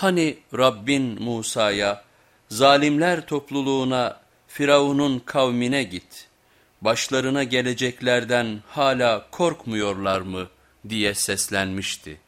Hani Rabbin Musa'ya, zalimler topluluğuna, Firavun'un kavmine git, başlarına geleceklerden hala korkmuyorlar mı diye seslenmişti.